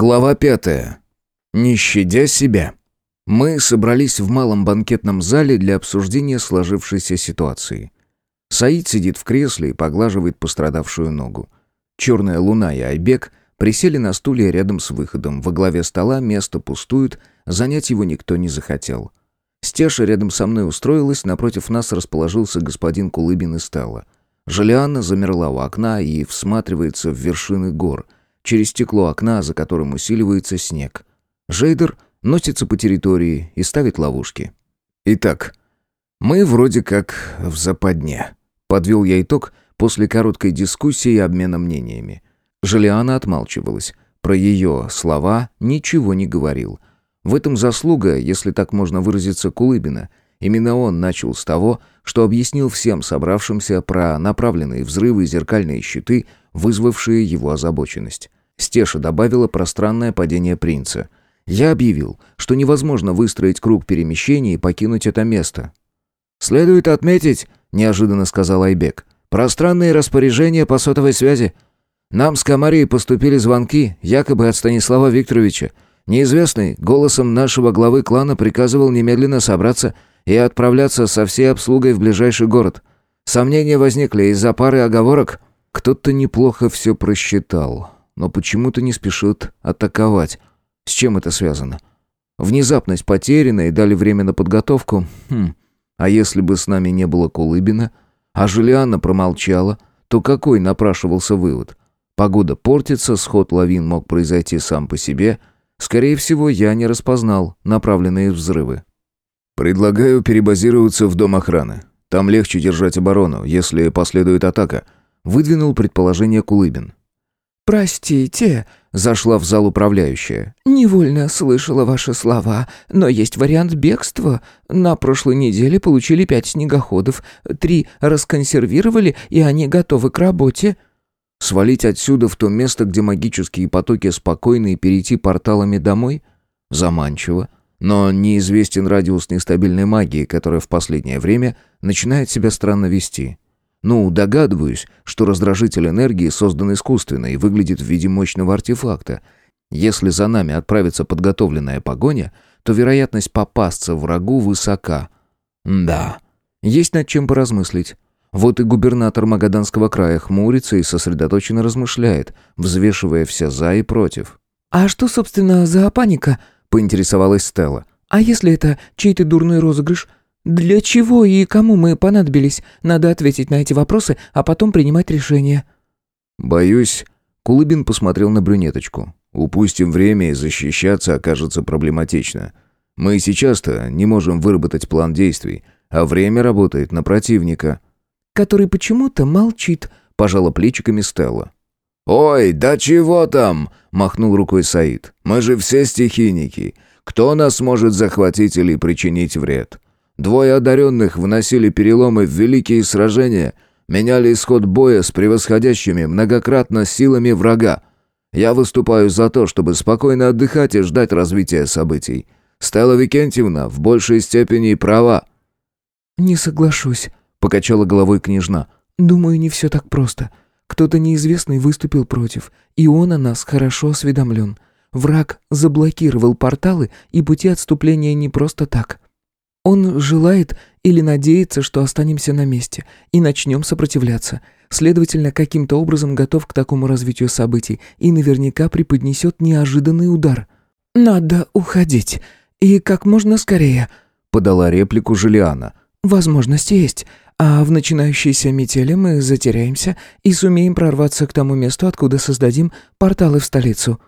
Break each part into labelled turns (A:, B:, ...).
A: Глава пятая. Не щадя себя. Мы собрались в малом банкетном зале для обсуждения сложившейся ситуации. Саид сидит в кресле и поглаживает пострадавшую ногу. Черная луна и Айбек присели на стуле рядом с выходом. Во главе стола место пустует, занять его никто не захотел. Стеша рядом со мной устроилась, напротив нас расположился господин Кулыбин и Стелла. Желианна замерла у окна и всматривается в вершины гор — через стекло окна, за которым усиливается снег. Жейдер носится по территории и ставит ловушки. Итак, мы вроде как в западне. Подвел я итог после короткой дискуссии и обмена мнениями. Желиана отмалчивалась. Про ее слова ничего не говорил. В этом заслуга, если так можно выразиться, Кулыбина. Именно он начал с того, что объяснил всем собравшимся про направленные взрывы и зеркальные щиты, вызвавшие его озабоченность. Стеша добавила пространное падение принца. Я объявил, что невозможно выстроить круг перемещения и покинуть это место. «Следует отметить», — неожиданно сказал Айбек, «пространные распоряжения по сотовой связи. Нам с Камарией поступили звонки, якобы от Станислава Викторовича. Неизвестный голосом нашего главы клана приказывал немедленно собраться и отправляться со всей обслугой в ближайший город. Сомнения возникли из-за пары оговорок. Кто-то неплохо все просчитал, но почему-то не спешит атаковать. С чем это связано? Внезапность потеряна и дали время на подготовку. Хм. А если бы с нами не было Кулыбина, а Жулианна промолчала, то какой напрашивался вывод? Погода портится, сход лавин мог произойти сам по себе. Скорее всего, я не распознал направленные взрывы. «Предлагаю перебазироваться в дом охраны. Там легче держать оборону, если последует атака», — выдвинул предположение Кулыбин.
B: «Простите», — зашла в зал управляющая. «Невольно слышала ваши слова, но есть вариант бегства. На прошлой неделе получили пять снегоходов, три расконсервировали, и они готовы к работе».
A: «Свалить отсюда в то место, где магические потоки спокойны, и перейти порталами домой? Заманчиво. Но неизвестен радиус нестабильной магии, которая в последнее время начинает себя странно вести. Ну, догадываюсь, что раздражитель энергии создан искусственно и выглядит в виде мощного артефакта. Если за нами отправится подготовленная погоня, то вероятность попасться врагу высока. Да, есть над чем поразмыслить. Вот и губернатор Магаданского края хмурится и сосредоточенно размышляет, взвешивая все «за» и «против».
B: «А что, собственно, за паника?» поинтересовалась Стелла. «А если это чей-то дурной розыгрыш? Для чего и кому мы понадобились? Надо ответить на эти вопросы, а потом принимать решение».
A: «Боюсь...» Кулыбин посмотрел на брюнеточку. «Упустим время и защищаться окажется проблематично. Мы сейчас-то не можем выработать план действий, а время работает на противника».
B: «Который почему-то молчит», — пожала плечиками Стелла.
C: «Ой, да чего там?» — махнул рукой Саид. «Мы же все стихийники. Кто нас может захватить или причинить вред? Двое одаренных вносили переломы в великие сражения, меняли исход боя с превосходящими многократно силами врага. Я выступаю за то, чтобы спокойно отдыхать и ждать развития событий. Стелла Викентьевна в большей степени права».
B: «Не соглашусь», — покачала головой княжна. «Думаю, не все так просто. Кто-то неизвестный выступил против, и он о нас хорошо осведомлен. Враг заблокировал порталы и пути отступления не просто так. Он желает или надеется, что останемся на месте и начнем сопротивляться. Следовательно, каким-то образом готов к такому развитию событий и наверняка преподнесет неожиданный удар. «Надо уходить. И как можно скорее», — подала реплику Жулиана. «Возможность есть. А в начинающейся метели мы затеряемся и сумеем прорваться к тому месту, откуда создадим порталы в столицу».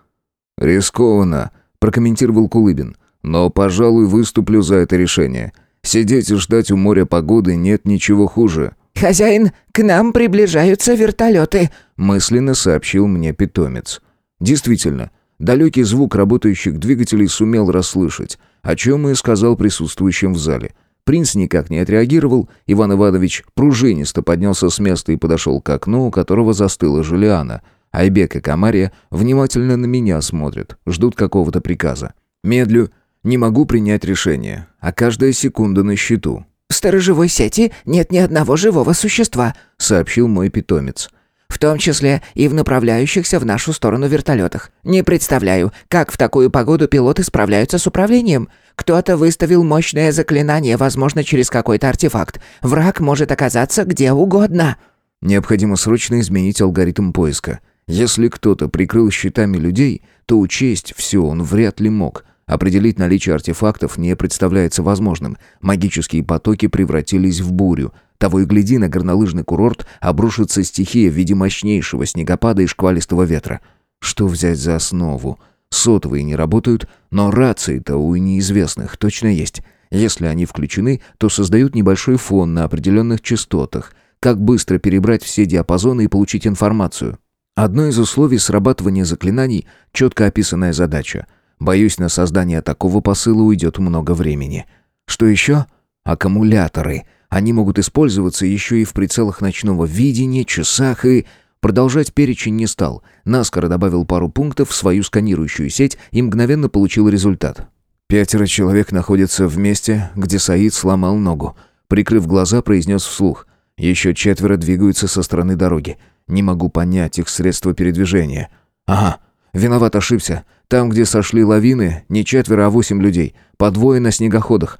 A: «Рискованно», — прокомментировал Кулыбин. «Но, пожалуй, выступлю за это решение. Сидеть и ждать у моря погоды нет ничего хуже».
D: «Хозяин, к нам приближаются вертолеты», —
A: мысленно сообщил мне питомец. Действительно, далекий звук работающих двигателей сумел расслышать, о чем и сказал присутствующим в зале — Принц никак не отреагировал, Иван Иванович пружинисто поднялся с места и подошел к окну, у которого застыла Жулиана. Айбек и Камария внимательно на меня смотрят, ждут какого-то приказа. Медлю, не могу принять решение, а каждая секунда на счету.
D: «В сторожевой сети нет ни одного живого существа», —
A: сообщил мой питомец.
D: в том числе и в направляющихся в нашу сторону вертолетах. Не представляю, как в такую погоду пилоты справляются с управлением. Кто-то выставил мощное заклинание, возможно, через какой-то артефакт. Враг может оказаться где угодно.
A: Необходимо срочно изменить алгоритм поиска. Если кто-то прикрыл щитами людей, то учесть все он вряд ли мог. Определить наличие артефактов не представляется возможным. Магические потоки превратились в бурю. Того и гляди, на горнолыжный курорт обрушится стихия в виде мощнейшего снегопада и шквалистого ветра. Что взять за основу? Сотовые не работают, но рации-то у неизвестных точно есть. Если они включены, то создают небольшой фон на определенных частотах. Как быстро перебрать все диапазоны и получить информацию? Одно из условий срабатывания заклинаний – четко описанная задача. Боюсь, на создание такого посыла уйдет много времени. Что еще? Аккумуляторы – они могут использоваться еще и в прицелах ночного видения, часах и... Продолжать перечень не стал. Наскоро добавил пару пунктов в свою сканирующую сеть и мгновенно получил результат. Пятеро человек находятся в месте, где Саид сломал ногу. Прикрыв глаза, произнес вслух. Еще четверо двигаются со стороны дороги. Не могу понять их средства передвижения. Ага, виноват ошибся. Там, где сошли лавины, не четверо, а восемь людей. По двое на снегоходах.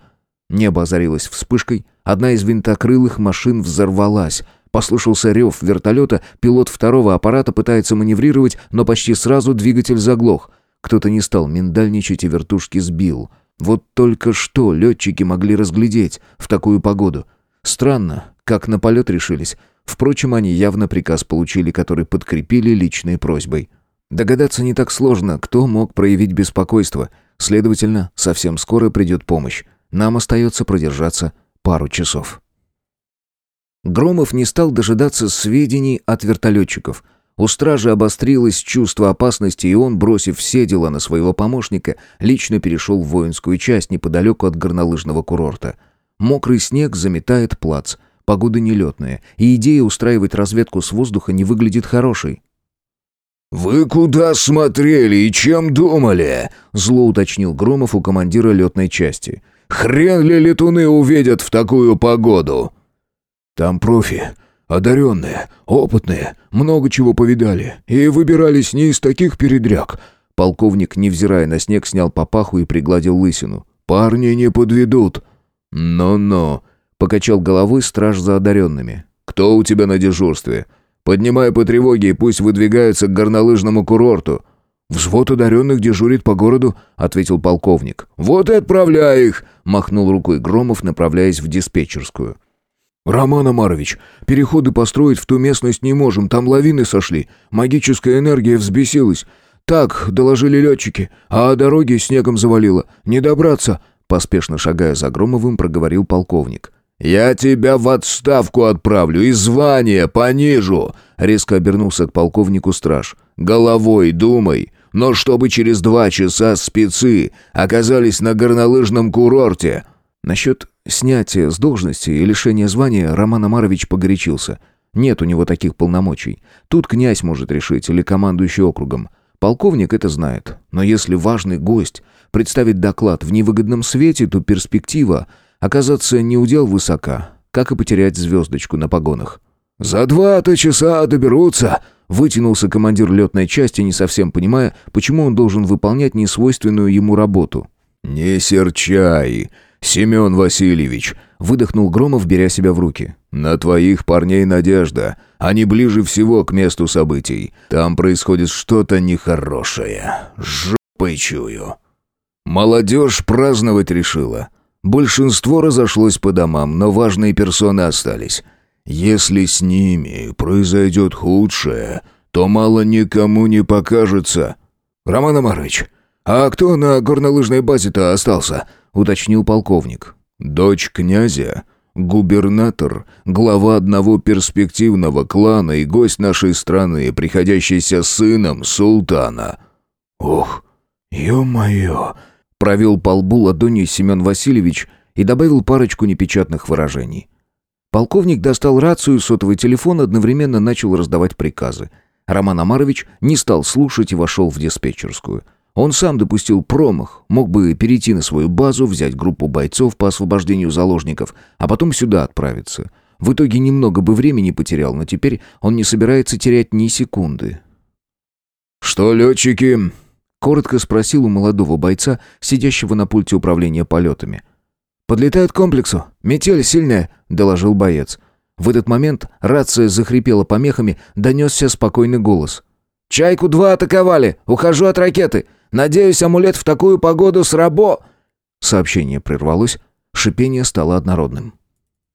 A: Небо озарилось вспышкой, одна из винтокрылых машин взорвалась. Послышался рев вертолета, пилот второго аппарата пытается маневрировать, но почти сразу двигатель заглох. Кто-то не стал миндальничать и вертушки сбил. Вот только что летчики могли разглядеть в такую погоду. Странно, как на полет решились. Впрочем, они явно приказ получили, который подкрепили личной просьбой. Догадаться не так сложно, кто мог проявить беспокойство. Следовательно, совсем скоро придет помощь. Нам остается продержаться пару часов. Громов не стал дожидаться сведений от вертолетчиков. У стражи обострилось чувство опасности, и он, бросив все дела на своего помощника, лично перешел в воинскую часть неподалеку от горнолыжного курорта. Мокрый снег заметает плац, погода нелетная, и идея устраивать разведку с воздуха не выглядит хорошей.
C: «Вы куда смотрели и чем думали?» — зло уточнил Громов у командира летной части. Хрен ли летуны увидят в такую погоду?» «Там профи, одаренные, опытные, много чего повидали, и выбирались не из таких передряг». Полковник, невзирая на снег, снял папаху и пригладил лысину. «Парни не подведут». «Но-но», — покачал головой страж за одаренными. «Кто у тебя на дежурстве? Поднимай по тревоге и пусть выдвигаются к горнолыжному курорту. «Взвод одаренных дежурит по городу», — ответил полковник. «Вот и отправляй их!» — махнул рукой Громов, направляясь в диспетчерскую. «Роман Амарович, переходы построить в ту местность не можем, там лавины сошли, магическая энергия взбесилась. Так, доложили летчики, а дороги снегом завалило. Не добраться!» Поспешно шагая за Громовым, проговорил полковник. «Я тебя в отставку отправлю и звание понижу!» Резко обернулся к полковнику страж. «Головой думай! но чтобы через два часа спецы оказались на горнолыжном курорте. Насчет снятия с должности и лишения звания Роман Амарович погорячился. Нет у него таких полномочий. Тут князь может решить или командующий округом. Полковник это знает. Но если важный гость представит доклад в невыгодном свете, то перспектива оказаться не удел высока, как и потерять звездочку на погонах. «За два-то часа доберутся!» Вытянулся командир летной части, не совсем понимая, почему он должен выполнять несвойственную ему работу. «Не серчай, Семен Васильевич!» Выдохнул Громов, беря себя в руки. «На твоих парней надежда. Они ближе всего к месту событий. Там происходит что-то нехорошее. Жопой чую». Молодежь праздновать решила. Большинство разошлось по домам, но важные персоны остались. Если с ними произойдет худшее, то мало никому не покажется. Роман Амарович, а кто на горнолыжной базе-то остался? уточнил полковник. Дочь князя, губернатор, глава одного перспективного клана и гость нашей страны, приходящийся сыном султана. Ох, ё-моё, провел по лбу ладонью Семен Васильевич и добавил парочку непечатных выражений. Полковник достал рацию, сотовый телефон, одновременно начал раздавать приказы. Роман Амарович не стал слушать и вошел в диспетчерскую. Он сам допустил промах, мог бы перейти на свою базу, взять группу бойцов по освобождению заложников, а потом сюда отправиться.
A: В итоге немного бы времени потерял, но теперь он не собирается терять ни секунды.
C: «Что, летчики?»
A: — коротко спросил у молодого бойца, сидящего на пульте управления полетами. «Подлетают к комплексу. Метель сильная», — доложил боец. В этот момент рация захрипела помехами, донесся спокойный голос. «Чайку-2 атаковали! Ухожу от ракеты! Надеюсь, амулет в такую погоду срабо...» Сообщение прервалось, шипение стало однородным.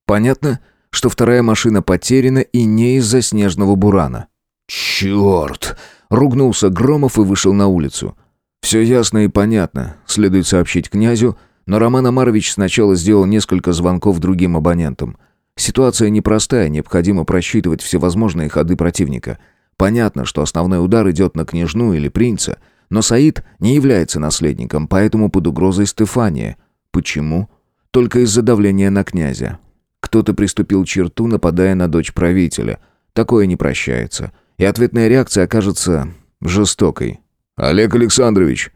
A: Понятно, что вторая машина потеряна и не из-за снежного бурана.
C: «Черт!»
A: — ругнулся Громов и вышел на улицу. «Все ясно и понятно, следует сообщить князю, но Роман Амарович сначала сделал несколько звонков другим абонентам. Ситуация непростая, необходимо просчитывать всевозможные ходы противника. Понятно, что основной удар идет на княжну или принца, но Саид не является наследником, поэтому под угрозой Стефания. Почему? Только из-за давления на князя. Кто-то приступил черту, нападая на дочь правителя. Такое не прощается. И ответная реакция окажется жестокой.
C: «Олег Александрович,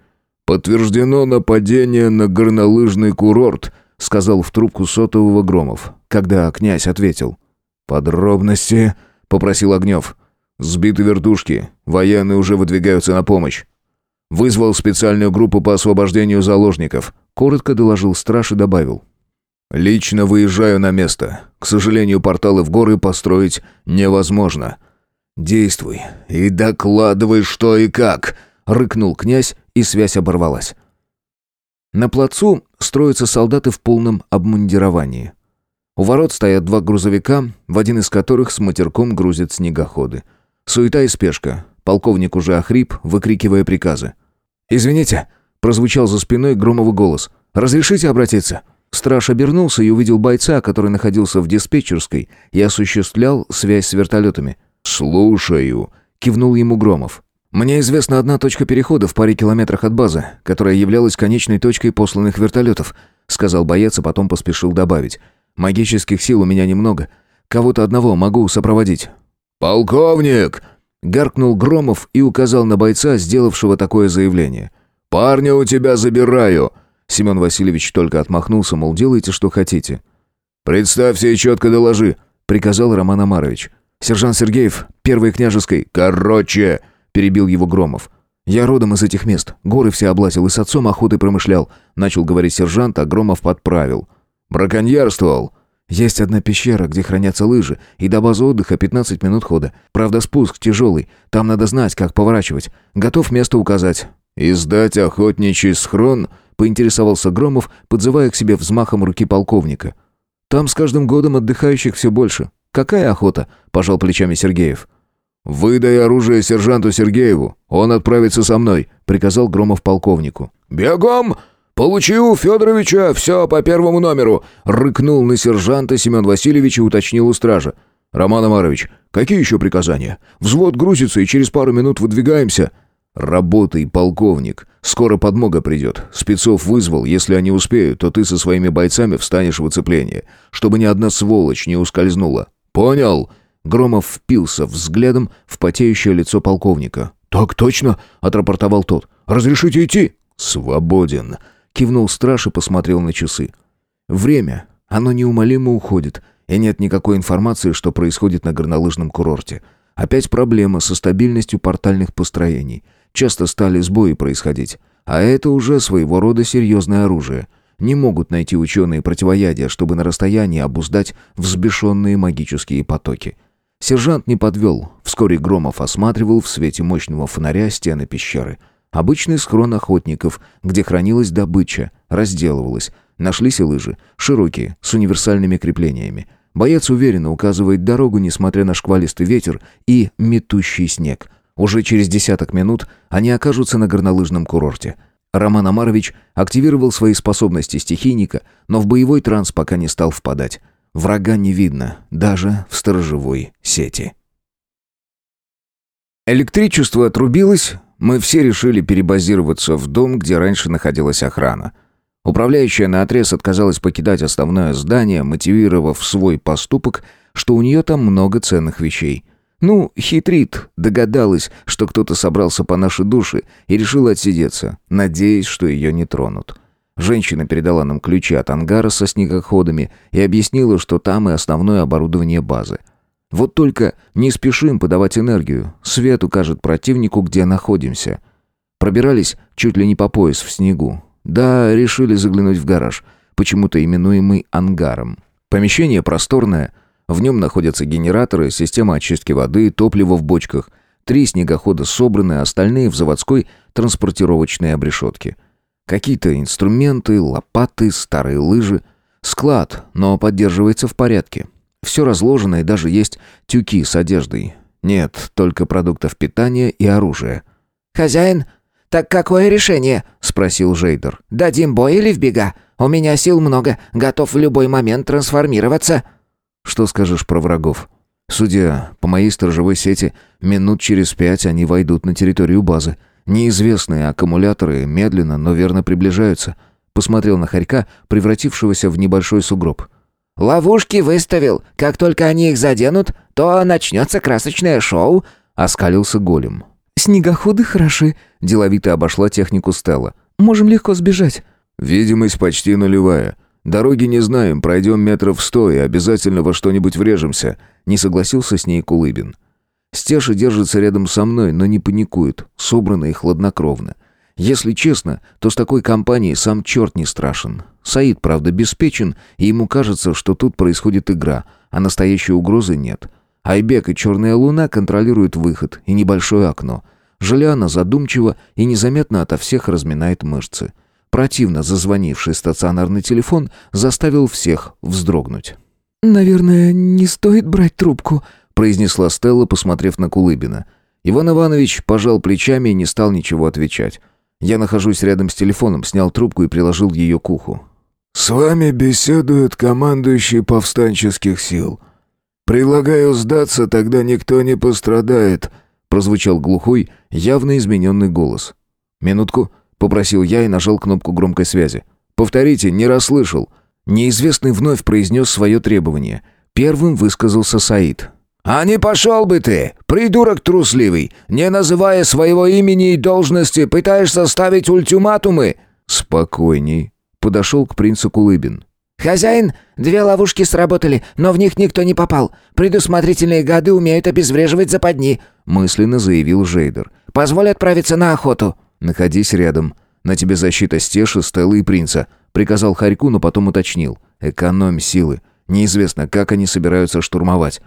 C: подтверждено нападение на горнолыжный курорт», сказал в трубку сотового Громов, когда князь ответил. «Подробности?» — попросил Огнев. «Сбиты вертушки. Военные уже выдвигаются на помощь. Вызвал специальную группу по освобождению заложников», — коротко доложил страж и добавил. «Лично выезжаю на место. К сожалению, порталы в горы построить невозможно». «Действуй и докладывай, что и как», — рыкнул князь, и связь оборвалась. На плацу строятся солдаты в полном обмундировании. У ворот стоят два грузовика, в один из которых с матерком грузят снегоходы. Суета и спешка. Полковник уже охрип, выкрикивая приказы. «Извините», — прозвучал за спиной Громовый голос. «Разрешите обратиться?» Страж обернулся и увидел бойца, который находился в диспетчерской и осуществлял связь с вертолетами. «Слушаю», — кивнул ему Громов. «Мне известна одна точка перехода в паре километрах от базы, которая являлась конечной точкой посланных вертолетов», — сказал боец, а потом поспешил добавить. «Магических сил у меня немного. Кого-то одного могу сопроводить». «Полковник!» — гаркнул Громов и указал на бойца, сделавшего такое заявление. «Парня у тебя забираю!»
A: Семен Васильевич только отмахнулся, мол, делайте, что хотите.
C: «Представься и четко доложи», — приказал Роман Амарович.
A: «Сержант Сергеев, первой княжеской».
C: «Короче», — перебил его Громов.
A: «Я родом из этих мест. Горы все облазил и с отцом охотой промышлял», — начал говорить сержант, а Громов подправил.
C: «Браконьерствовал».
A: «Есть одна пещера, где хранятся лыжи, и до базы отдыха 15 минут хода. Правда, спуск тяжелый. Там надо знать, как поворачивать. Готов место указать».
C: «И сдать охотничий схрон?»
A: поинтересовался Громов, подзывая к себе взмахом руки полковника. «Там с каждым годом отдыхающих все больше. Какая охота?» – пожал плечами Сергеев.
C: «Выдай оружие сержанту Сергееву, он отправится со мной», — приказал Громов полковнику.
E: «Бегом! Получи у Федоровича все по первому номеру!» — рыкнул на сержанта Семен Васильевич и уточнил у стража.
C: «Роман Амарович, какие еще приказания? Взвод грузится и через пару минут выдвигаемся». «Работай, полковник. Скоро подмога придет. Спецов вызвал. Если они успеют, то ты со своими бойцами встанешь в оцепление, чтобы ни одна сволочь не ускользнула. Понял?»
A: Громов впился взглядом в потеющее лицо полковника.
C: «Так точно!» — отрапортовал тот. «Разрешите идти?»
A: «Свободен!» — кивнул страж и посмотрел на часы. «Время. Оно неумолимо уходит, и нет никакой информации, что происходит на горнолыжном курорте. Опять проблема со стабильностью портальных построений. Часто стали сбои происходить. А это уже своего рода серьезное оружие. Не могут найти ученые противоядия, чтобы на расстоянии обуздать взбешенные магические потоки. Сержант не подвел. Вскоре Громов осматривал в свете мощного фонаря стены пещеры. Обычный схрон охотников, где хранилась добыча, разделывалась. Нашлись и лыжи, широкие, с универсальными креплениями. Боец уверенно указывает дорогу, несмотря на шквалистый ветер и метущий снег – уже через десяток минут они окажутся на горнолыжном курорте. Роман Амарович активировал свои способности стихийника, но в боевой транс пока не стал впадать. Врага не видно, даже в сторожевой сети. Электричество отрубилось, мы все решили перебазироваться в дом, где раньше находилась охрана. Управляющая наотрез отказалась покидать основное здание, мотивировав свой поступок, что у нее там много ценных вещей – ну, хитрит, догадалась, что кто-то собрался по нашей душе и решила отсидеться, надеясь, что ее не тронут. Женщина передала нам ключи от ангара со снегоходами и объяснила, что там и основное оборудование базы. Вот только не спешим подавать энергию. Свет укажет противнику, где находимся. Пробирались чуть ли не по пояс в снегу. Да, решили заглянуть в гараж, почему-то именуемый ангаром. Помещение просторное, в нем находятся генераторы, система очистки воды, топливо в бочках. Три снегохода собраны, остальные в заводской транспортировочной обрешетке. Какие-то инструменты, лопаты, старые лыжи. Склад, но поддерживается в порядке. Все разложено и даже есть тюки с одеждой. Нет, только продуктов питания и оружия.
D: «Хозяин, так какое решение?» — спросил Жейдер. «Дадим бой или в бега? У меня сил много, готов в любой момент трансформироваться».
A: «Что скажешь про врагов?» «Судя по моей сторожевой сети, минут через пять они войдут на территорию базы. Неизвестные аккумуляторы медленно, но верно приближаются». Посмотрел на хорька, превратившегося в небольшой сугроб.
D: «Ловушки выставил. Как только они их заденут, то начнется красочное шоу», — оскалился голем.
B: «Снегоходы хороши», — деловито обошла технику Стелла. «Можем легко сбежать».
E: «Видимость почти нулевая. Дороги не знаем, пройдем метров сто и обязательно во что-нибудь врежемся», — не согласился с ней Кулыбин. Стеша держится рядом со мной, но не паникует, собрано и хладнокровно. Если честно, то с такой компанией сам черт не страшен. Саид, правда, беспечен, и ему кажется, что тут происходит игра, а настоящей угрозы нет. Айбек и Черная Луна контролируют выход и небольшое окно. Желиана задумчиво и незаметно ото всех разминает мышцы. Противно зазвонивший стационарный телефон заставил всех вздрогнуть.
B: «Наверное, не стоит брать трубку», —
A: произнесла Стелла, посмотрев на Кулыбина. Иван Иванович пожал плечами и не стал ничего отвечать. Я нахожусь рядом с телефоном, снял трубку и приложил ее к уху.
C: «С вами беседует командующий повстанческих сил. Предлагаю сдаться, тогда никто не пострадает»,
A: прозвучал глухой, явно измененный голос. «Минутку», — попросил я и нажал кнопку громкой связи. «Повторите, не расслышал». Неизвестный вновь произнес свое требование. Первым высказался Саид.
C: «А не пошел бы ты, придурок трусливый! Не называя своего имени и должности, пытаешься ставить ультиматумы!»
A: «Спокойней», — подошел к принцу Кулыбин.
D: «Хозяин, две ловушки сработали, но в них никто не попал. Предусмотрительные гады умеют обезвреживать западни», — мысленно заявил Жейдер. «Позволь отправиться на охоту».
A: «Находись рядом. На тебе защита Стеши, Стеллы и принца», — приказал Харьку, но потом уточнил. «Экономь силы. Неизвестно, как они собираются штурмовать.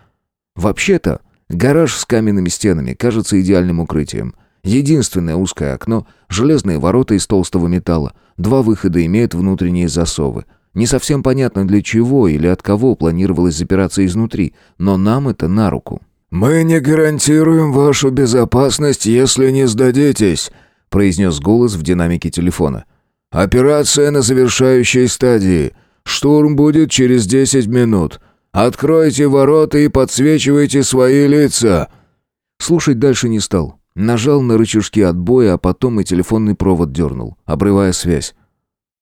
A: Вообще-то, гараж с каменными стенами кажется идеальным укрытием. Единственное узкое окно, железные ворота из толстого металла, два выхода имеют внутренние засовы. Не совсем понятно для чего или от кого планировалось запираться изнутри, но нам это на руку.
C: «Мы не гарантируем вашу безопасность, если не сдадитесь», произнес голос в динамике телефона. «Операция на завершающей стадии. Штурм будет через 10 минут. Откройте ворота и подсвечивайте свои лица!»
A: Слушать дальше не стал. Нажал на рычажки отбоя, а потом и телефонный провод дернул, обрывая связь.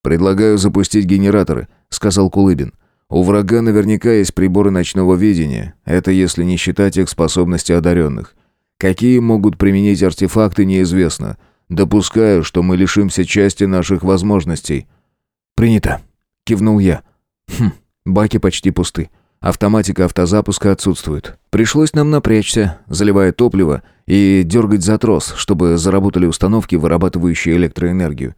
A: «Предлагаю запустить генераторы», — сказал Кулыбин. «У врага наверняка есть приборы ночного видения. Это если не считать их способности одаренных. Какие могут применить артефакты, неизвестно. Допускаю, что мы лишимся части наших возможностей». «Принято», — кивнул я. «Хм, баки почти пусты. Автоматика автозапуска отсутствует. Пришлось нам напрячься, заливая топливо и дергать за трос, чтобы заработали установки, вырабатывающие электроэнергию.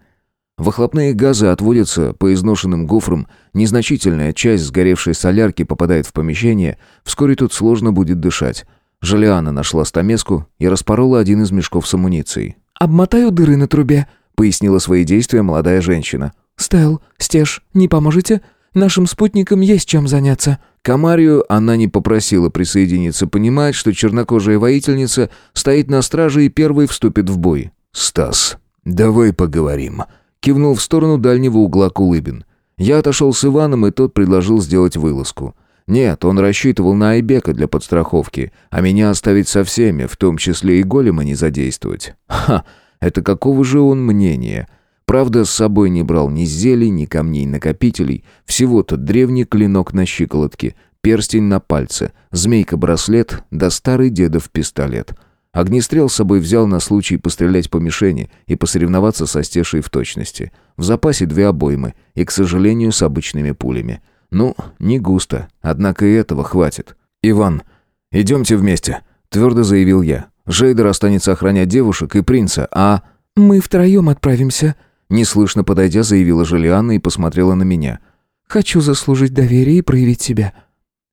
A: Выхлопные газы отводятся по изношенным гофрам, незначительная часть сгоревшей солярки попадает в помещение, вскоре тут сложно будет дышать. Желиана нашла стамеску и распорола один из мешков с амуницией.
B: «Обмотаю дыры на трубе», —
A: пояснила свои действия молодая женщина.
B: «Стел, Стеж, не поможете? Нашим спутникам есть чем заняться».
A: Камарию она не попросила присоединиться, понимает, что чернокожая воительница стоит на страже и первой вступит в бой.
C: «Стас, давай поговорим», —
A: кивнул в сторону дальнего угла Кулыбин. Я отошел с Иваном, и тот предложил сделать вылазку. Нет, он рассчитывал на Айбека для подстраховки, а меня оставить со всеми, в том числе и голема не задействовать. Ха, это какого же он мнения? Правда, с собой не брал ни зелий, ни камней-накопителей, всего-то древний клинок на щиколотке, перстень на пальце, змейка-браслет да старый дедов пистолет. Огнестрел с собой взял на случай пострелять по мишени и посоревноваться со стешей в точности. В запасе две обоймы и, к сожалению, с обычными пулями. Ну, не густо, однако и этого хватит. «Иван, идемте вместе», — твердо заявил я. «Жейдер останется охранять девушек и принца, а...»
B: «Мы втроем отправимся», —
A: неслышно подойдя, заявила Жулианна и посмотрела на меня.
B: «Хочу заслужить доверие и проявить себя».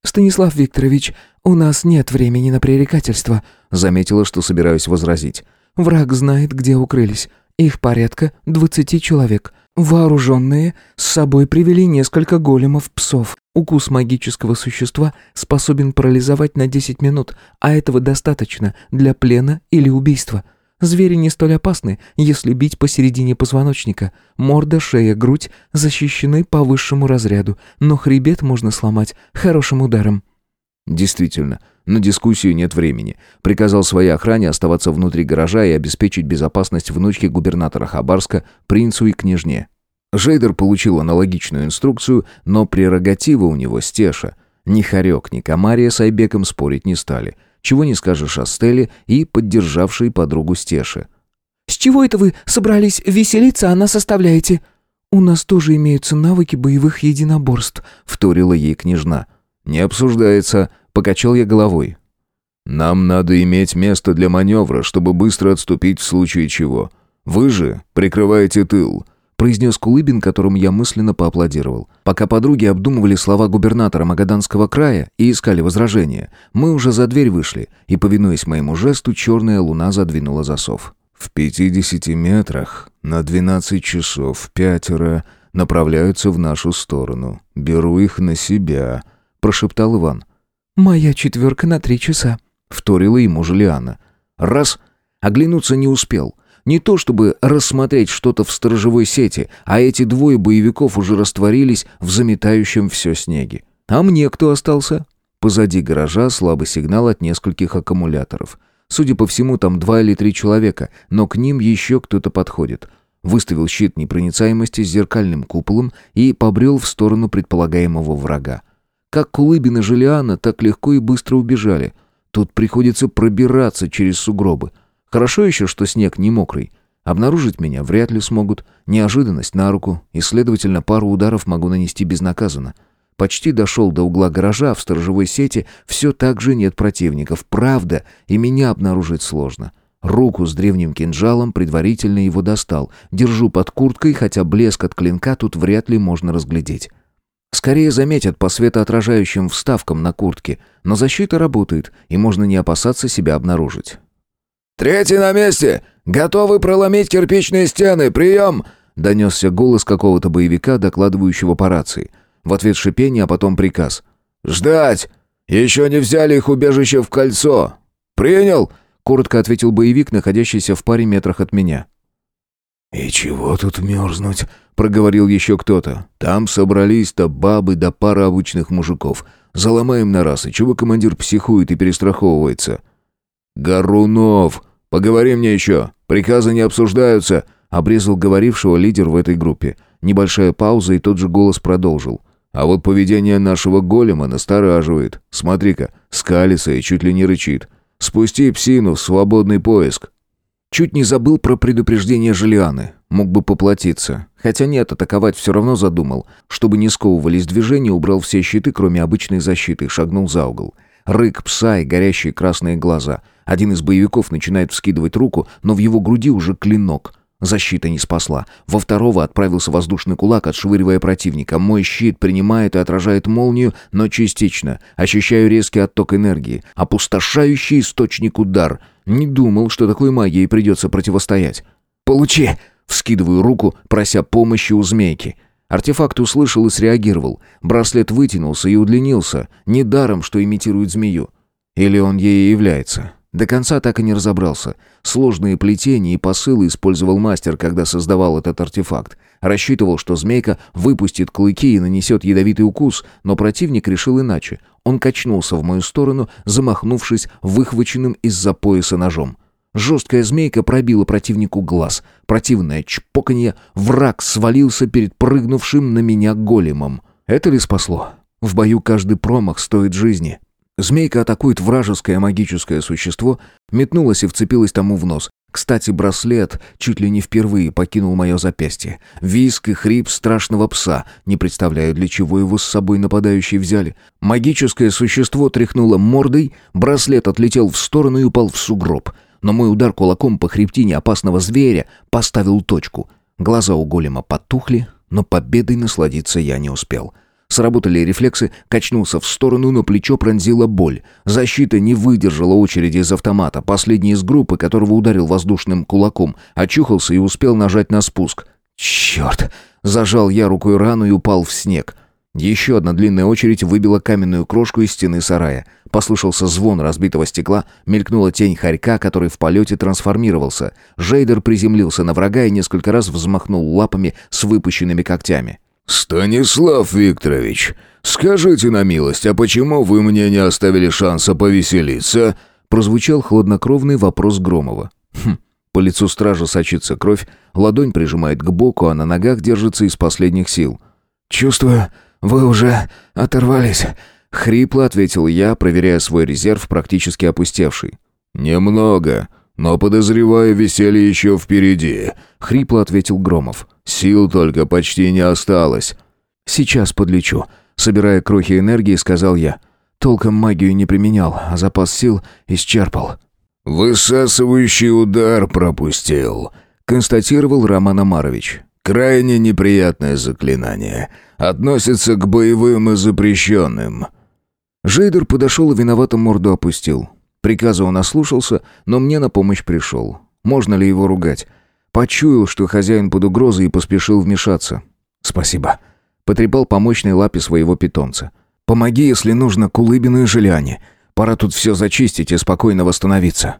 B: «Станислав Викторович, у нас нет времени на пререкательство»,
A: заметила, что собираюсь возразить.
B: «Враг знает, где укрылись. Их порядка двадцати человек. Вооруженные с собой привели несколько големов-псов. Укус магического существа способен парализовать на 10 минут, а этого достаточно для плена или убийства. Звери не столь опасны, если бить посередине позвоночника. Морда, шея, грудь защищены по высшему разряду, но хребет можно сломать хорошим ударом.
A: Действительно, на дискуссию нет времени. Приказал своей охране оставаться внутри гаража и обеспечить безопасность внучки губернатора Хабарска, принцу и княжне. Жейдер получил аналогичную инструкцию, но прерогатива у него стеша. Ни Харек, ни Камария с Айбеком спорить не стали – чего не скажешь о Стелле и поддержавшей подругу Стеши.
B: «С чего это вы собрались веселиться, а нас оставляете?» «У нас тоже имеются навыки боевых единоборств», — вторила ей княжна.
A: «Не обсуждается», — покачал я головой. «Нам надо иметь место для маневра, чтобы быстро отступить в случае чего. Вы же прикрываете тыл произнес Кулыбин, которому я мысленно поаплодировал. Пока подруги обдумывали слова губернатора Магаданского края и искали возражения, мы уже за дверь вышли, и, повинуясь моему жесту, черная луна задвинула засов. «В пятидесяти метрах на двенадцать часов пятеро направляются в нашу сторону. Беру их на себя», — прошептал Иван.
B: «Моя четверка на три часа», —
A: вторила ему Жулиана. «Раз!» Оглянуться не успел — не то чтобы рассмотреть что-то в сторожевой сети, а эти двое боевиков уже растворились в заметающем все снеге. А мне кто остался? Позади гаража слабый сигнал от нескольких аккумуляторов. Судя по всему, там два или три человека, но к ним еще кто-то подходит. Выставил щит непроницаемости с зеркальным куполом и побрел в сторону предполагаемого врага. Как Кулыбин и Желиана так легко и быстро убежали. Тут приходится пробираться через сугробы. Хорошо еще, что снег не мокрый. Обнаружить меня вряд ли смогут. Неожиданность на руку, и, следовательно, пару ударов могу нанести безнаказанно. Почти дошел до угла гаража, в сторожевой сети все так же нет противников. Правда, и меня обнаружить сложно. Руку с древним кинжалом предварительно его достал. Держу под курткой, хотя блеск от клинка тут вряд ли можно разглядеть. Скорее заметят по светоотражающим вставкам на куртке, но защита работает, и можно не опасаться себя обнаружить.
C: «Третий на месте! Готовы проломить кирпичные стены! Прием!»
A: Донесся голос какого-то боевика, докладывающего по рации. В ответ шипение, а потом приказ.
C: «Ждать! Еще не взяли их убежище в кольцо! Принял!»
A: Коротко ответил боевик, находящийся в паре метрах от меня.
E: «И чего тут мерзнуть?»
A: — проговорил еще кто-то. «Там собрались-то бабы да пара обычных мужиков. Заломаем на раз, и чего командир психует и перестраховывается?» «Горунов! Поговори мне еще! Приказы не обсуждаются!» Обрезал говорившего лидер в этой группе. Небольшая пауза, и тот же голос продолжил. «А вот поведение нашего голема настораживает. Смотри-ка, скалится и чуть ли не рычит. Спусти псину в свободный поиск». Чуть не забыл про предупреждение Желианы. Мог бы поплатиться. Хотя нет, атаковать все равно задумал. Чтобы не сковывались движения, убрал все щиты, кроме обычной защиты, шагнул за угол. Рык пса и горящие красные глаза. Один из боевиков начинает вскидывать руку, но в его груди уже клинок. Защита не спасла. Во второго отправился воздушный кулак, отшвыривая противника. Мой щит принимает и отражает молнию, но частично. Ощущаю резкий отток энергии. Опустошающий источник удар. Не думал, что такой магией придется противостоять. «Получи!» Вскидываю руку, прося помощи у змейки. Артефакт услышал и среагировал. Браслет вытянулся и удлинился, недаром, что имитирует змею. Или он ей является. До конца так и не разобрался. Сложные плетения и посылы использовал мастер, когда создавал этот артефакт. Рассчитывал, что змейка выпустит клыки и нанесет ядовитый укус, но противник решил иначе. Он качнулся в мою сторону, замахнувшись выхваченным из-за пояса ножом. Жесткая змейка пробила противнику глаз. Противное чпоканье, враг свалился перед прыгнувшим на меня големом. Это ли спасло? В бою каждый промах стоит жизни. Змейка атакует вражеское магическое существо, метнулась и вцепилась тому в нос. Кстати, браслет чуть ли не впервые покинул мое запястье. Виск и хрип страшного пса. Не представляю, для чего его с собой нападающие взяли. Магическое существо тряхнуло мордой, браслет отлетел в сторону и упал в сугроб. Но мой удар кулаком по хребтине опасного зверя поставил точку. Глаза у голема потухли, но победой насладиться я не успел. Сработали рефлексы, качнулся в сторону, но плечо пронзила боль. Защита не выдержала очереди из автомата. Последний из группы, которого ударил воздушным кулаком, очухался и успел нажать на спуск. «Черт!» Зажал я рукой рану и упал в снег. Еще одна длинная очередь выбила каменную крошку из стены сарая. Послышался звон разбитого стекла, мелькнула тень хорька, который в полете трансформировался. Жейдер приземлился на врага и несколько раз взмахнул лапами с выпущенными когтями.
C: «Станислав Викторович, скажите на милость, а почему вы мне не оставили шанса повеселиться?»
A: Прозвучал хладнокровный вопрос Громова. Хм, по лицу стража сочится кровь, ладонь прижимает к боку, а на ногах держится из последних сил.
B: «Чувствую, вы уже оторвались», —
A: хрипло ответил я, проверяя свой резерв, практически опустевший.
C: «Немного, но подозреваю, веселье еще впереди», — хрипло ответил Громов. Сил только почти не осталось.
A: Сейчас подлечу. Собирая крохи энергии, сказал я. Толком магию не применял, а запас сил исчерпал.
C: «Высасывающий удар пропустил», — констатировал Роман Амарович. «Крайне неприятное заклинание. Относится к боевым и запрещенным».
A: Жейдер подошел и виновато морду опустил. Приказа он ослушался, но мне на помощь пришел. Можно ли его ругать? Почуял, что хозяин под угрозой и поспешил вмешаться. «Спасибо». Потрепал по мощной лапе своего питомца. «Помоги, если нужно, Кулыбину и Желяне. Пора тут все зачистить и спокойно восстановиться».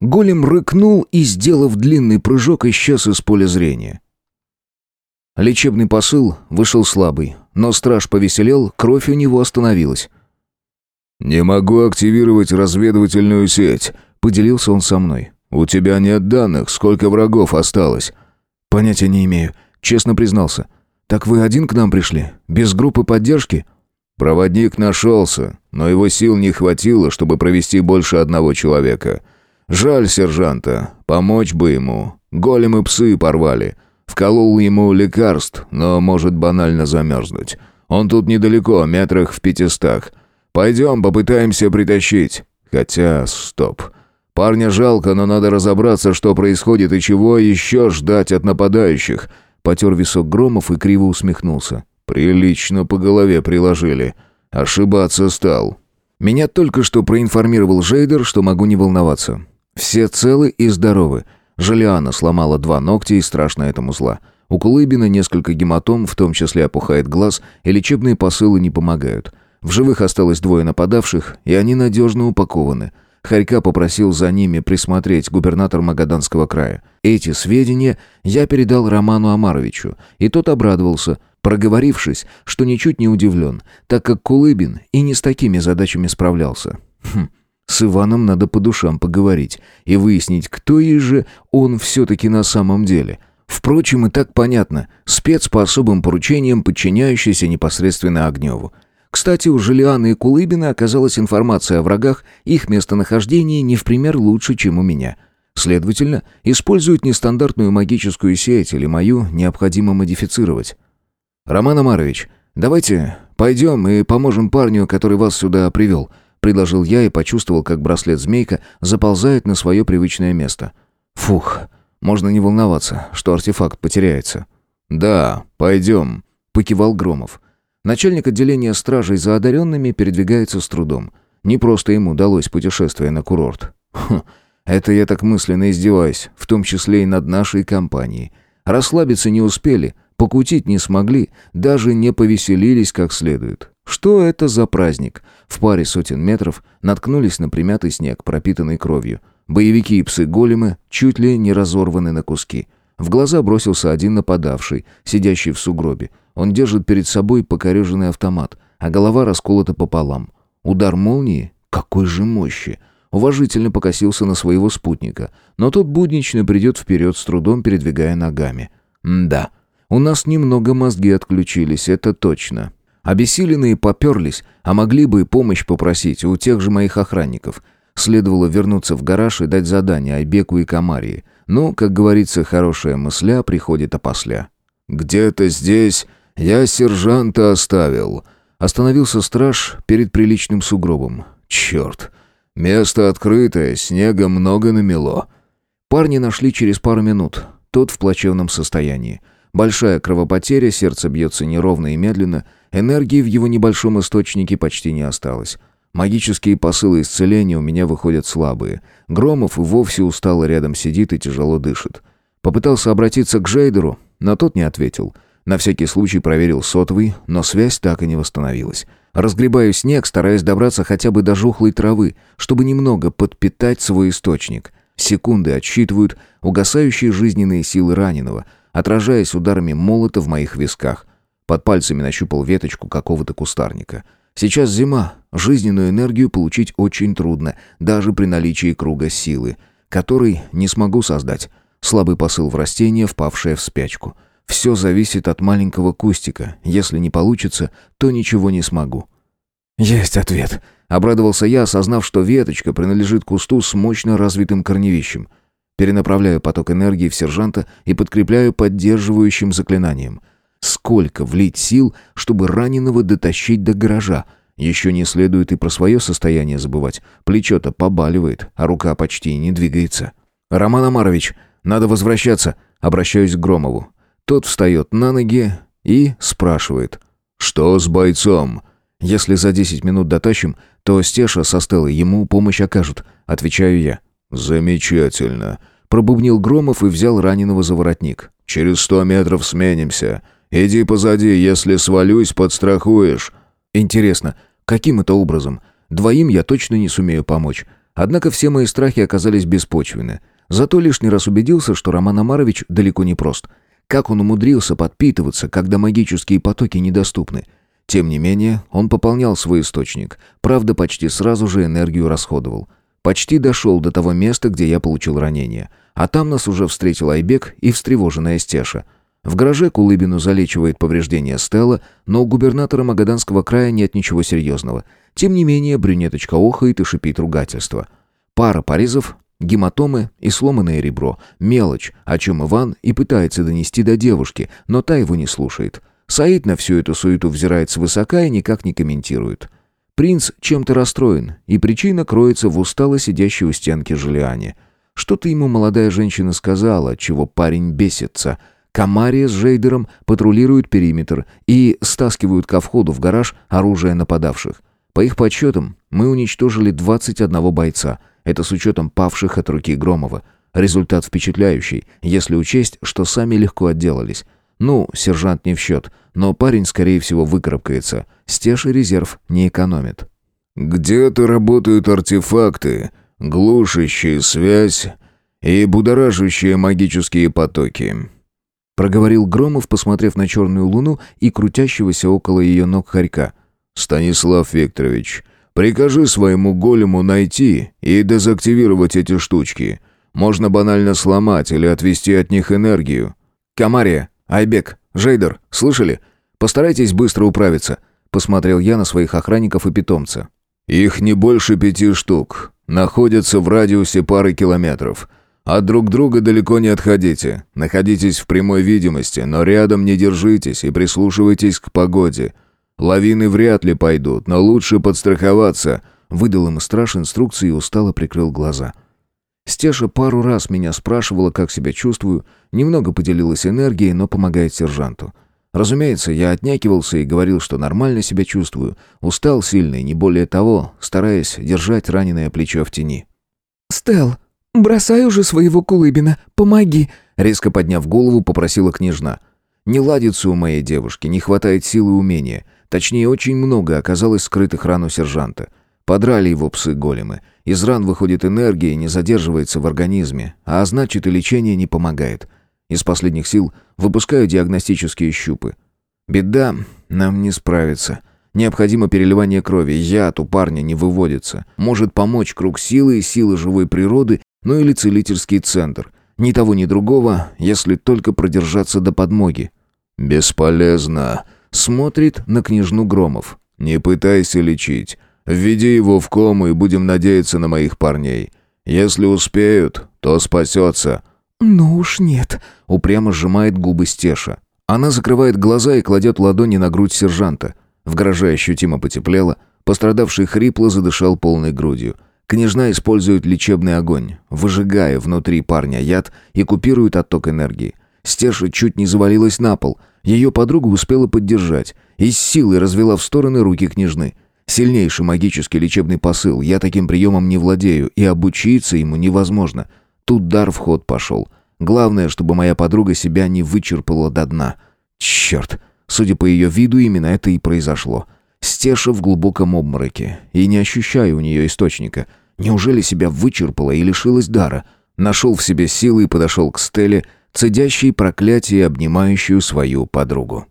A: Голем рыкнул и, сделав длинный прыжок, исчез из поля зрения. Лечебный посыл вышел слабый, но страж повеселел, кровь у него остановилась.
C: «Не могу активировать разведывательную сеть», — поделился он со мной. «У тебя нет данных, сколько врагов осталось?»
A: «Понятия не имею», — честно признался. «Так вы один к нам пришли? Без группы поддержки?»
C: «Проводник нашелся, но его сил не хватило, чтобы провести больше одного человека. Жаль сержанта, помочь бы ему. Големы псы порвали. Вколол ему лекарств, но может банально замерзнуть. Он тут недалеко, метрах в пятистах. Пойдем, попытаемся притащить. Хотя, стоп. Парня жалко, но надо разобраться, что происходит и чего еще ждать от нападающих. Потер висок Громов и криво усмехнулся. Прилично по голове приложили. Ошибаться стал.
A: Меня только что проинформировал Жейдер, что могу не волноваться. Все целы и здоровы. Желиана сломала два ногтя и страшно этому зла. У Кулыбина несколько гематом, в том числе опухает глаз, и лечебные посылы не помогают. В живых осталось двое нападавших, и они надежно упакованы – Харька попросил за ними присмотреть губернатор Магаданского края. Эти сведения я передал Роману Амаровичу, и тот обрадовался, проговорившись, что ничуть не удивлен, так как Кулыбин и не с такими задачами справлялся. Хм, с Иваном надо по душам поговорить и выяснить, кто и же он все-таки на самом деле. Впрочем, и так понятно, спец по особым поручениям, подчиняющийся непосредственно Огневу. Кстати, у Желианы и Кулыбина оказалась информация о врагах, их местонахождении не в пример лучше, чем у меня. Следовательно, используют нестандартную магическую сеть или мою необходимо модифицировать. «Роман Амарович, давайте пойдем и поможем парню, который вас сюда привел», предложил я и почувствовал, как браслет-змейка заползает на свое привычное место. «Фух, можно не волноваться, что артефакт потеряется».
C: «Да, пойдем», — покивал Громов.
A: Начальник отделения стражей за одаренными передвигается с трудом. Не просто ему удалось путешествие на курорт. Хм, это я так мысленно издеваюсь, в том числе и над нашей компанией. Расслабиться не успели, покутить не смогли, даже не повеселились как следует. Что это за праздник? В паре сотен метров наткнулись на примятый снег, пропитанный кровью. Боевики и псы-големы чуть ли не разорваны на куски. В глаза бросился один нападавший, сидящий в сугробе. Он держит перед собой покореженный автомат, а голова расколота пополам. Удар молнии? Какой же мощи! Уважительно покосился на своего спутника, но тот буднично придет вперед, с трудом передвигая ногами. да, у нас немного мозги отключились, это точно. Обессиленные поперлись, а могли бы и помощь попросить у тех же моих охранников. Следовало вернуться в гараж и дать задание Айбеку и Камарии. Но, как говорится, хорошая мысля приходит опосля.
C: «Где-то здесь я сержанта оставил».
A: Остановился страж перед приличным сугробом.
C: «Черт! Место открытое, снега много намело».
A: Парни нашли через пару минут. Тот в плачевном состоянии. Большая кровопотеря, сердце бьется неровно и медленно, энергии в его небольшом источнике почти не осталось. Магические посылы исцеления у меня выходят слабые. Громов вовсе устало рядом сидит и тяжело дышит. Попытался обратиться к Жейдеру, но тот не ответил. На всякий случай проверил сотовый, но связь так и не восстановилась. Разгребаю снег, стараясь добраться хотя бы до жухлой травы, чтобы немного подпитать свой источник. Секунды отсчитывают угасающие жизненные силы раненого, отражаясь ударами молота в моих висках. Под пальцами нащупал веточку какого-то кустарника. Сейчас зима, жизненную энергию получить очень трудно, даже при наличии круга силы, который не смогу создать. Слабый посыл в растение, впавшее в спячку. Все зависит от маленького кустика. Если не получится, то ничего не смогу. Есть ответ. Обрадовался я, осознав, что веточка принадлежит кусту с мощно развитым корневищем. Перенаправляю поток энергии в сержанта и подкрепляю поддерживающим заклинанием. Сколько влить сил, чтобы раненого дотащить до гаража? Еще не следует и про свое состояние забывать. Плечо-то побаливает, а рука почти не двигается. «Роман Амарович, надо возвращаться», — обращаюсь к Громову. Тот встает на ноги и спрашивает.
C: «Что с бойцом?»
A: «Если за десять минут дотащим, то Стеша со Стеллой ему помощь окажут», — отвечаю я.
C: «Замечательно», —
A: пробубнил Громов и взял раненого за воротник.
C: «Через сто метров сменимся. Иди позади, если свалюсь, подстрахуешь».
A: «Интересно, каким это образом? Двоим я точно не сумею помочь. Однако все мои страхи оказались беспочвены. Зато лишний раз убедился, что Роман Амарович далеко не прост. Как он умудрился подпитываться, когда магические потоки недоступны?» Тем не менее, он пополнял свой источник, правда, почти сразу же энергию расходовал. Почти дошел до того места, где я получил ранение. А там нас уже встретил Айбек и встревоженная Стеша. В гараже Кулыбину залечивает повреждения Стелла, но у губернатора Магаданского края нет ничего серьезного. Тем не менее, брюнеточка охает и шипит ругательство. Пара порезов, гематомы и сломанное ребро. Мелочь, о чем Иван и пытается донести до девушки, но та его не слушает. Саид на всю эту суету взирает свысока и никак не комментирует. Принц чем-то расстроен, и причина кроется в устало сидящей у стенки Жулиане. Что-то ему молодая женщина сказала, чего парень бесится. Камария с Жейдером патрулируют периметр и стаскивают ко входу в гараж оружие нападавших. По их подсчетам, мы уничтожили 21 бойца. Это с учетом павших от руки Громова. Результат впечатляющий, если учесть, что сами легко отделались. Ну, сержант не в счет, но парень, скорее всего, выкарабкается. Стеж и резерв не экономит.
C: «Где-то работают артефакты, глушащие связь и будоражащие магические потоки»,
A: проговорил Громов, посмотрев на черную луну и крутящегося около ее ног хорька.
C: «Станислав Викторович, прикажи своему голему найти и дезактивировать эти штучки. Можно банально сломать или отвести от них энергию».
A: «Камария, «Айбек, Жейдер, слышали? Постарайтесь быстро управиться», — посмотрел я на своих охранников и питомца.
C: «Их не больше пяти штук. Находятся в радиусе пары километров. От друг друга далеко не отходите. Находитесь в прямой видимости, но рядом не держитесь и прислушивайтесь к погоде. Лавины вряд ли пойдут, но лучше подстраховаться», — выдал им страж инструкции и устало прикрыл глаза. «Айбек, Стеша пару раз меня спрашивала, как себя чувствую, немного поделилась энергией, но помогает сержанту. Разумеется, я отнекивался и говорил, что нормально себя чувствую, устал сильно и не более того, стараясь держать раненое плечо в тени.
B: «Стелл, бросай уже своего Кулыбина, помоги!»
A: Резко подняв голову, попросила княжна. «Не ладится у моей девушки, не хватает силы и умения. Точнее, очень много оказалось скрытых ран у сержанта. Подрали его псы-големы. Из ран выходит энергия и не задерживается в организме, а значит и лечение не помогает. Из последних сил выпускаю диагностические щупы. Беда, нам не справиться. Необходимо переливание крови, яд у парня не выводится. Может помочь круг силы и силы живой природы, ну или целительский центр. Ни того, ни другого, если только продержаться до подмоги.
C: «Бесполезно»,
A: Смотрит на княжну Громов.
C: «Не пытайся лечить. Введи его в кому и будем надеяться на моих парней. Если успеют, то спасется».
B: «Ну уж нет», —
A: упрямо сжимает губы Стеша. Она закрывает глаза и кладет ладони на грудь сержанта. В гараже ощутимо потеплело, пострадавший хрипло задышал полной грудью. Княжна использует лечебный огонь, выжигая внутри парня яд и купирует отток энергии. Стеша чуть не завалилась на пол. Ее подруга успела поддержать и с силой развела в стороны руки княжны. Сильнейший магический лечебный посыл. Я таким приемом не владею, и обучиться ему невозможно. Тут дар в ход пошел. Главное, чтобы моя подруга себя не вычерпала до дна. Черт! Судя по ее виду, именно это и произошло. Стеша в глубоком обмороке. И не ощущаю у нее источника. Неужели себя вычерпала и лишилась дара? Нашел в себе силы и подошел к Стелле, цедящей проклятие, обнимающую свою подругу.